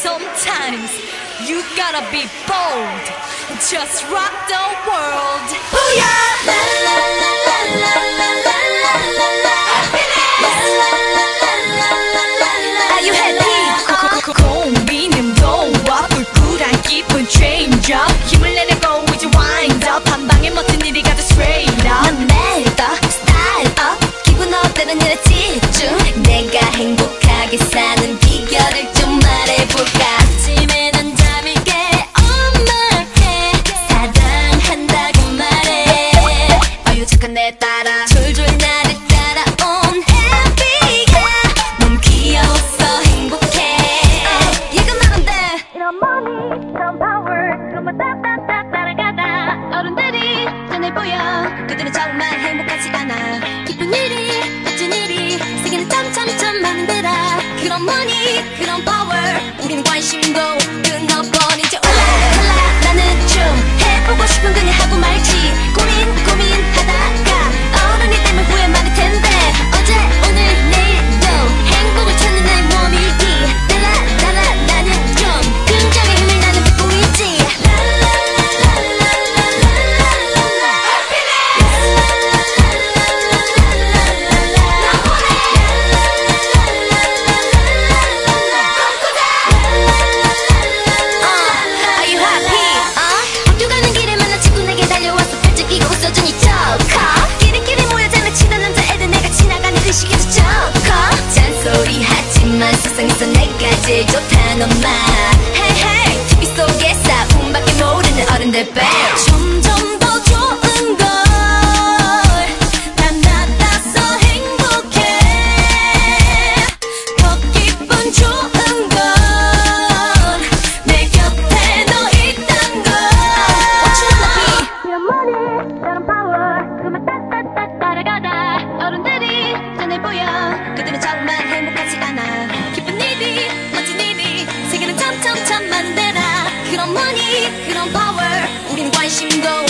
times you gotta be bold. Just rock the world. Booyah! La la la la la la la la la la. La la la la la la la la. Are you happy? 고민음도 와불꿀한 기분 change up 힘을 내내고 이제 wind up 한 방에 모든 일이 가도 straight up 난 매일 더 style up 기분 업되는 일에 집중 내가 행복하게 사는 비 이런 power. 그것만 딱딱딱 따라가다 어른들이 전해 보여 그들은 정말 행복하지 않아. 기쁜 일이 멋진 일이 세계는 점점점 많은데라 그런 money 그런 power. 우리는 관심도 끊어버린 지 오래달라 하지만 세상에서 내가 제일 말. Hey hey TV 속에 싸움밖에 모르는 어른들 배. 점점 go.